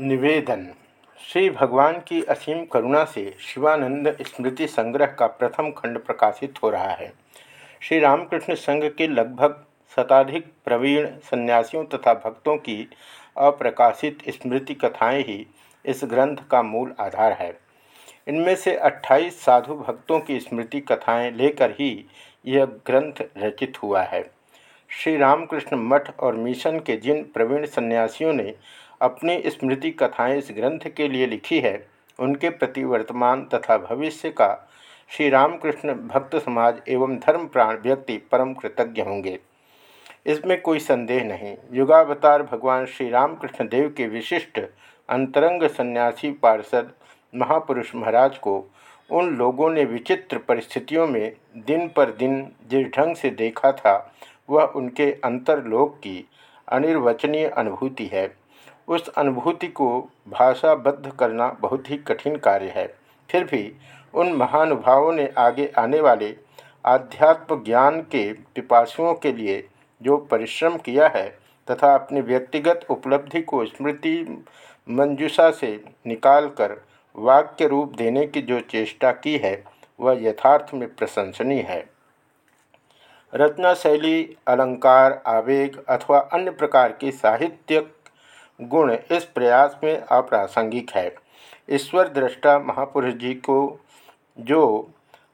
निवेदन। श्री भगवान की असीम करुणा से शिवानंद स्मृति संग्रह का प्रथम खंड प्रकाशित हो रहा है। श्री रामकृष्ण संघ के लगभग शताधिक प्रवीण सन्यासियों तथा भक्तों की अप्रकाशित स्मृति कथाएँ ही इस ग्रंथ का मूल आधार है। इनमें से 28 साधु भक्तों की स्मृति कथाएँ लेकर ही यह ग्रंथ रचित हुआ है। श्री रामकृष्ण मठ और मिशन के जिन प्रवीण सन्यासियों ने अपनी स्मृति कथाएँ इस ग्रंथ के लिए लिखी है। उनके प्रति वर्तमान तथा भविष्य का श्री रामकृष्ण भक्त समाज एवं धर्म प्राण व्यक्ति परम कृतज्ञ होंगे। इसमें कोई संदेह नहीं। युगावतार भगवान श्री रामकृष्ण देव के विशिष्ट अंतरंग सन्यासी पार्षद महापुरुष महाराज को उन लोगों ने विचित्र परिस्थितियों में दिन पर दिन जिस ढंग से देखा था, वह उनके अंतरलोक की अनिर्वचनीय अनुभूति है। उस अनुभूति को भाषाबद्ध करना बहुत ही कठिन कार्य है। फिर भी उन महानुभावों ने आगे आने वाले आध्यात्म ज्ञान के पिपासुओं के लिए जो परिश्रम किया है तथा अपनी व्यक्तिगत उपलब्धि को स्मृति मंजुषा से निकालकर वाक्य रूप देने की जो चेष्टा की है, वह यथार्थ में प्रशंसनीय है। रचना शैली अलंकार, आवेग अथवा अन्य प्रकार की साहित्यक गुण इस प्रयास में अप्रासंगिक है। ईश्वर दृष्टा महापुरुष जी को जो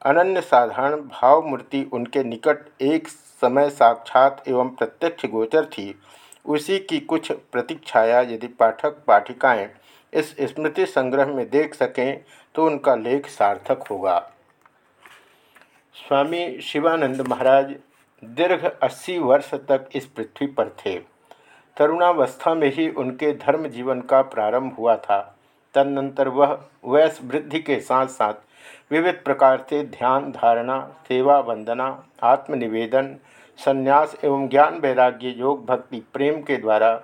अनन्य साधारण भाव मूर्ति उनके निकट एक समय साक्षात एवं प्रत्यक्ष गोचर थी, उसी की कुछ प्रतीक्षाया यदि पाठक पाठिकाएँ इस स्मृति संग्रह में देख सकें तो उनका लेख सार्थक होगा। स्वामी शिवानंद महाराज दीर्घ अस्सी वर्ष तक इस पृथ्वी पर थे। तरुणावस्था में ही उनके धर्म जीवन का प्रारंभ हुआ था। तदनंतर वह वयस वृद्धि के साथ साथ विविध प्रकार से ध्यान, धारणा, सेवा, वंदना, आत्मनिवेदन, संन्यास एवं ज्ञान, वैराग्य, योग, भक्ति, प्रेम के द्वारा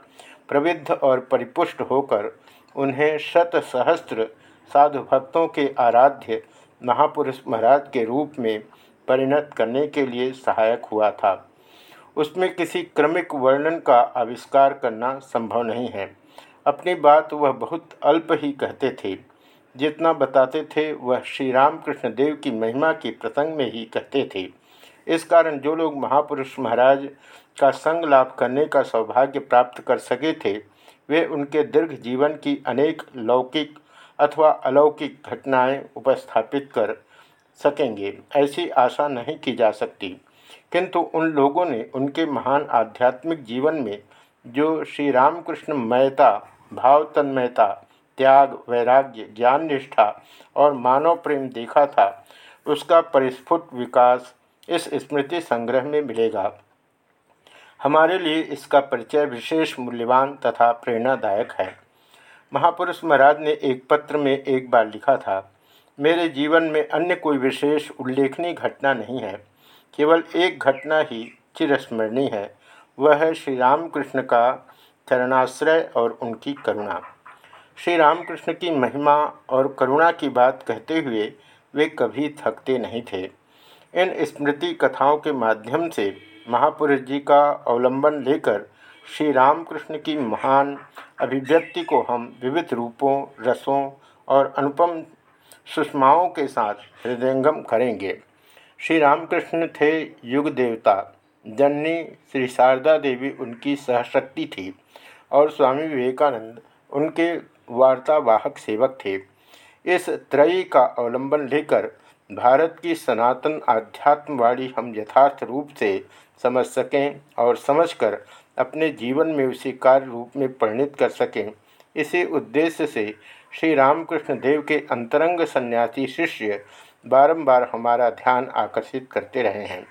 प्रविद्ध और परिपुष्ट होकर उन्हें शत सहस्त्र साधु भक्तों के आराध्य महापुरुष महाराज के रूप में परिणत करने के लिए सहायक हुआ था। उसमें किसी क्रमिक वर्णन का आविष्कार करना संभव नहीं है। अपनी बात वह बहुत अल्प ही कहते थे। जितना बताते थे, वह श्री रामकृष्ण देव की महिमा के प्रसंग में ही कहते थे। इस कारण जो लोग महापुरुष महाराज का संग लाभ करने का सौभाग्य प्राप्त कर सके थे, वे उनके दीर्घ जीवन की अनेक लौकिक अथवा अलौकिक घटनाएँ उपस्थापित कर सकेंगे। ऐसी आशा नहीं की जा सकती। किंतु उन लोगों ने उनके महान आध्यात्मिक जीवन में जो श्री रामकृष्ण मयता भाव तन्मयता त्याग, वैराग्य, ज्ञान निष्ठा और मानव प्रेम देखा था, उसका परिस्फुट विकास इस स्मृति संग्रह में मिलेगा। हमारे लिए इसका परिचय विशेष मूल्यवान तथा प्रेरणादायक है। महापुरुष महाराज ने एक पत्र में एक बार लिखा था, मेरे जीवन में अन्य कोई विशेष उल्लेखनीय घटना नहीं है। केवल एक घटना ही चिरस्मरणीय है। वह है श्री रामकृष्ण का चरणाश्रय और उनकी करुणा। श्री रामकृष्ण की महिमा और करुणा की बात कहते हुए वे कभी थकते नहीं थे। इन स्मृति कथाओं के माध्यम से महापुरुष जी का अवलंबन लेकर श्री रामकृष्ण की महान अभिव्यक्ति को हम विविध रूपों, रसों और अनुपम सुषमाओं के साथ हृदयंगम करेंगे। श्री रामकृष्ण थे युग देवता। जननी श्री शारदा देवी उनकी सहशक्ति थी और स्वामी विवेकानंद उनके वार्तावाहक सेवक थे। इस त्रयी का अवलंबन लेकर भारत की सनातन आध्यात्मवाणी हम यथार्थ रूप से समझ सकें और समझकर अपने जीवन में उसी कार्य रूप में परिणित कर सकें। इसी उद्देश्य से श्री रामकृष्ण देव के अंतरंग सन्यासी शिष्य बारंबार हमारा ध्यान आकर्षित करते रहे हैं।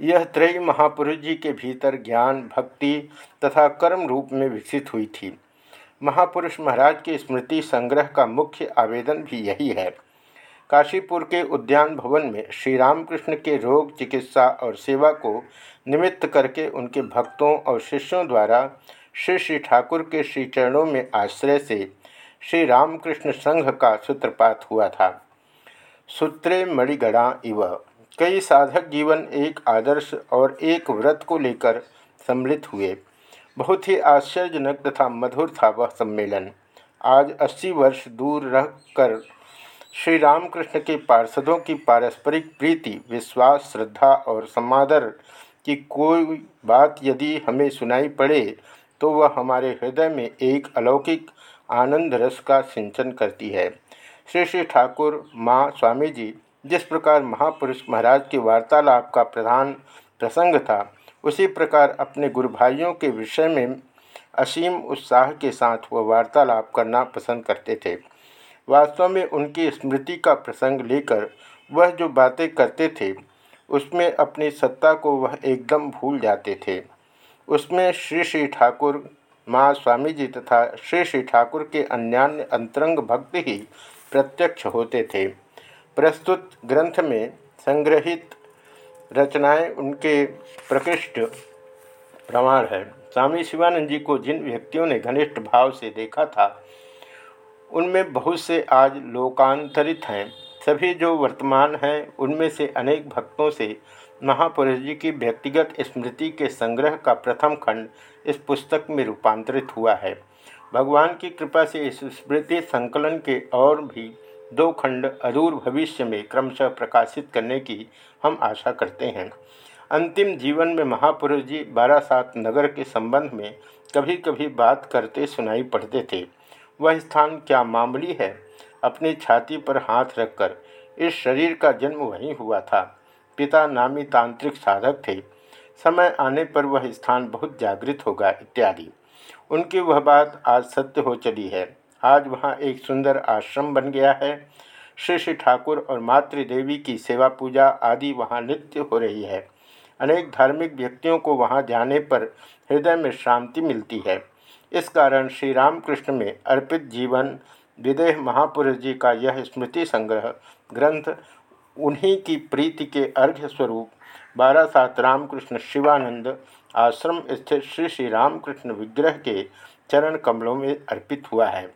यह त्रय महापुरुष जी के भीतर ज्ञान, भक्ति तथा कर्म रूप में विकसित हुई थी। महापुरुष महाराज के स्मृति संग्रह का मुख्य आवेदन भी यही है। काशीपुर के उद्यान भवन में श्री रामकृष्ण के रोग चिकित्सा और सेवा को निमित्त करके उनके भक्तों और शिष्यों द्वारा श्री श्री ठाकुर के श्री चरणों में आश्रय से श्री रामकृष्ण संघ का सूत्रपात हुआ था। सूत्रे मणिगणा इव। कई साधक जीवन एक आदर्श और एक व्रत को लेकर सम्मिलित हुए। बहुत ही आश्चर्यजनक तथा मधुर था वह सम्मेलन। आज अस्सी वर्ष दूर रहकर श्री रामकृष्ण के पार्षदों की पारस्परिक प्रीति, विश्वास, श्रद्धा और समादर की कोई बात यदि हमें सुनाई पड़े तो वह हमारे हृदय में एक अलौकिक आनंद रस का सिंचन करती है। श्री श्री ठाकुर माँ स्वामी जी जिस प्रकार महापुरुष महाराज के वार्तालाप का प्रधान प्रसंग था, उसी प्रकार अपने गुरु भाइयों के विषय में असीम उत्साह के साथ वह वार्तालाप करना पसंद करते थे। वास्तव में उनकी स्मृति का प्रसंग लेकर वह जो बातें करते थे, उसमें अपनी सत्ता को वह एकदम भूल जाते थे। उसमें श्री श्री ठाकुर माँ स्वामी जी तथा श्री श्री ठाकुर के अन्यान्य अंतरंग भक्त ही प्रत्यक्ष होते थे। प्रस्तुत ग्रंथ में संग्रहित रचनाएँ उनके प्रकृष्ट प्रमाण है। स्वामी शिवानंद जी को जिन व्यक्तियों ने घनिष्ठ भाव से देखा था, उनमें बहुत से आज लोकांतरित हैं। सभी जो वर्तमान हैं, उनमें से अनेक भक्तों से महापुरुष जी की व्यक्तिगत स्मृति के संग्रह का प्रथम खंड इस पुस्तक में रूपांतरित हुआ है। भगवान की कृपा से इस स्मृति संकलन के और भी दो खंड अदूर भविष्य में क्रमशः प्रकाशित करने की हम आशा करते हैं। अंतिम जीवन में महापुरुष जी बारासात नगर के संबंध में कभी कभी बात करते सुनाई पड़ते थे। वह स्थान क्या मामूली है? अपनी छाती पर हाथ रखकर इस शरीर का जन्म वहीं हुआ था। पिता नामी तांत्रिक साधक थे। समय आने पर वह स्थान बहुत जागृत होगा, इत्यादि। उनकी वह बात आज सत्य हो चली है। आज वहाँ एक सुंदर आश्रम बन गया है। श्री श्री ठाकुर और मातृदेवी की सेवा पूजा आदि वहाँ नित्य हो रही है। अनेक धार्मिक व्यक्तियों को वहाँ जाने पर हृदय में शांति मिलती है। इस कारण श्री रामकृष्ण में अर्पित जीवन, विदेह महापुरुष जी का यह स्मृति संग्रह, ग्रंथ, उन्हीं की प्रीति के अर्घ्य स्वरूप बारह सात रामकृष्ण शिवानंद आश्रम स्थित श्री श्री रामकृष्ण विग्रह के चरण कमलों में अर्पित हुआ है।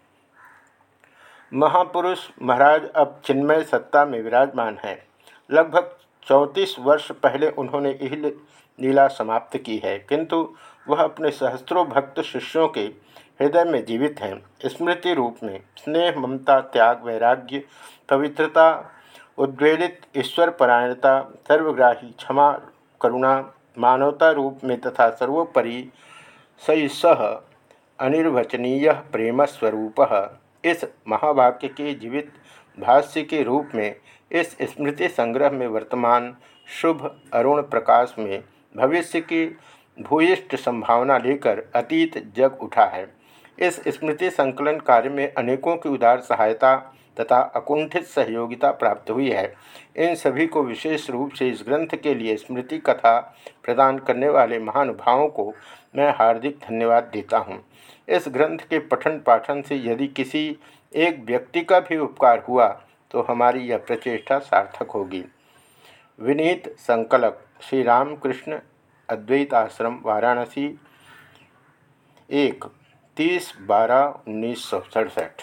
महापुरुष महाराज अब चिन्मय सत्ता में विराजमान हैं। लगभग चौंतीस वर्ष पहले उन्होंने यह लीला समाप्त की है, किंतु वह अपने सहस्त्रों भक्त शिष्यों के हृदय में जीवित हैं। स्मृति रूप में स्नेह, ममता, त्याग, वैराग्य, पवित्रता, उद्वेलित ईश्वर परायणता सर्वग्राही क्षमा, करुणा मानवता रूप में तथा सर्वोपरि सही सह अनिर्वचनीय प्रेम स्वरूप इस महावाक्य के जीवित भाष्य के रूप में इस स्मृति संग्रह में वर्तमान शुभ अरुण प्रकाश में भविष्य की भूयिष्ठ संभावना लेकर अतीत जग उठा है। इस स्मृति संकलन कार्य में अनेकों की उदार सहायता तथा अकुंठित सहयोगिता प्राप्त हुई है। इन सभी को विशेष रूप से इस ग्रंथ के लिए स्मृति कथा प्रदान करने वाले महानुभावों को मैं हार्दिक धन्यवाद देता हूँ। इस ग्रंथ के पठन पाठन से यदि किसी एक व्यक्ति का भी उपकार हुआ तो हमारी यह प्रचेष्टा सार्थक होगी। विनीत संकलक श्री रामकृष्ण अद्वैत आश्रम, वाराणसी। एक, तीस बारह उन्नीस सौ सड़सठ।